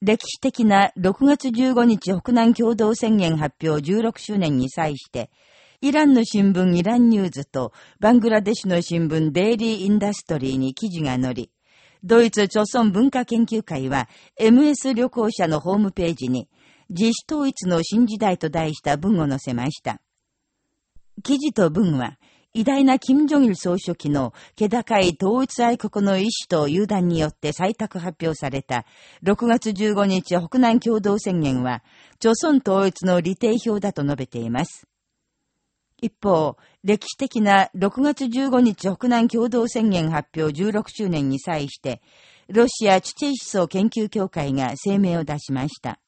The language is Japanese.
歴史的な6月15日北南共同宣言発表16周年に際して、イランの新聞イランニューズとバングラデシュの新聞デイリーインダストリーに記事が載り、ドイツ朝鮮文化研究会は MS 旅行者のホームページに自主統一の新時代と題した文を載せました。記事と文は、偉大な金正日総書記の気高い統一愛国の意志と勇断によって採択発表された6月15日北南共同宣言は、朝鮮統一の利定表だと述べています。一方、歴史的な6月15日北南共同宣言発表16周年に際して、ロシア地底思想研究協会が声明を出しました。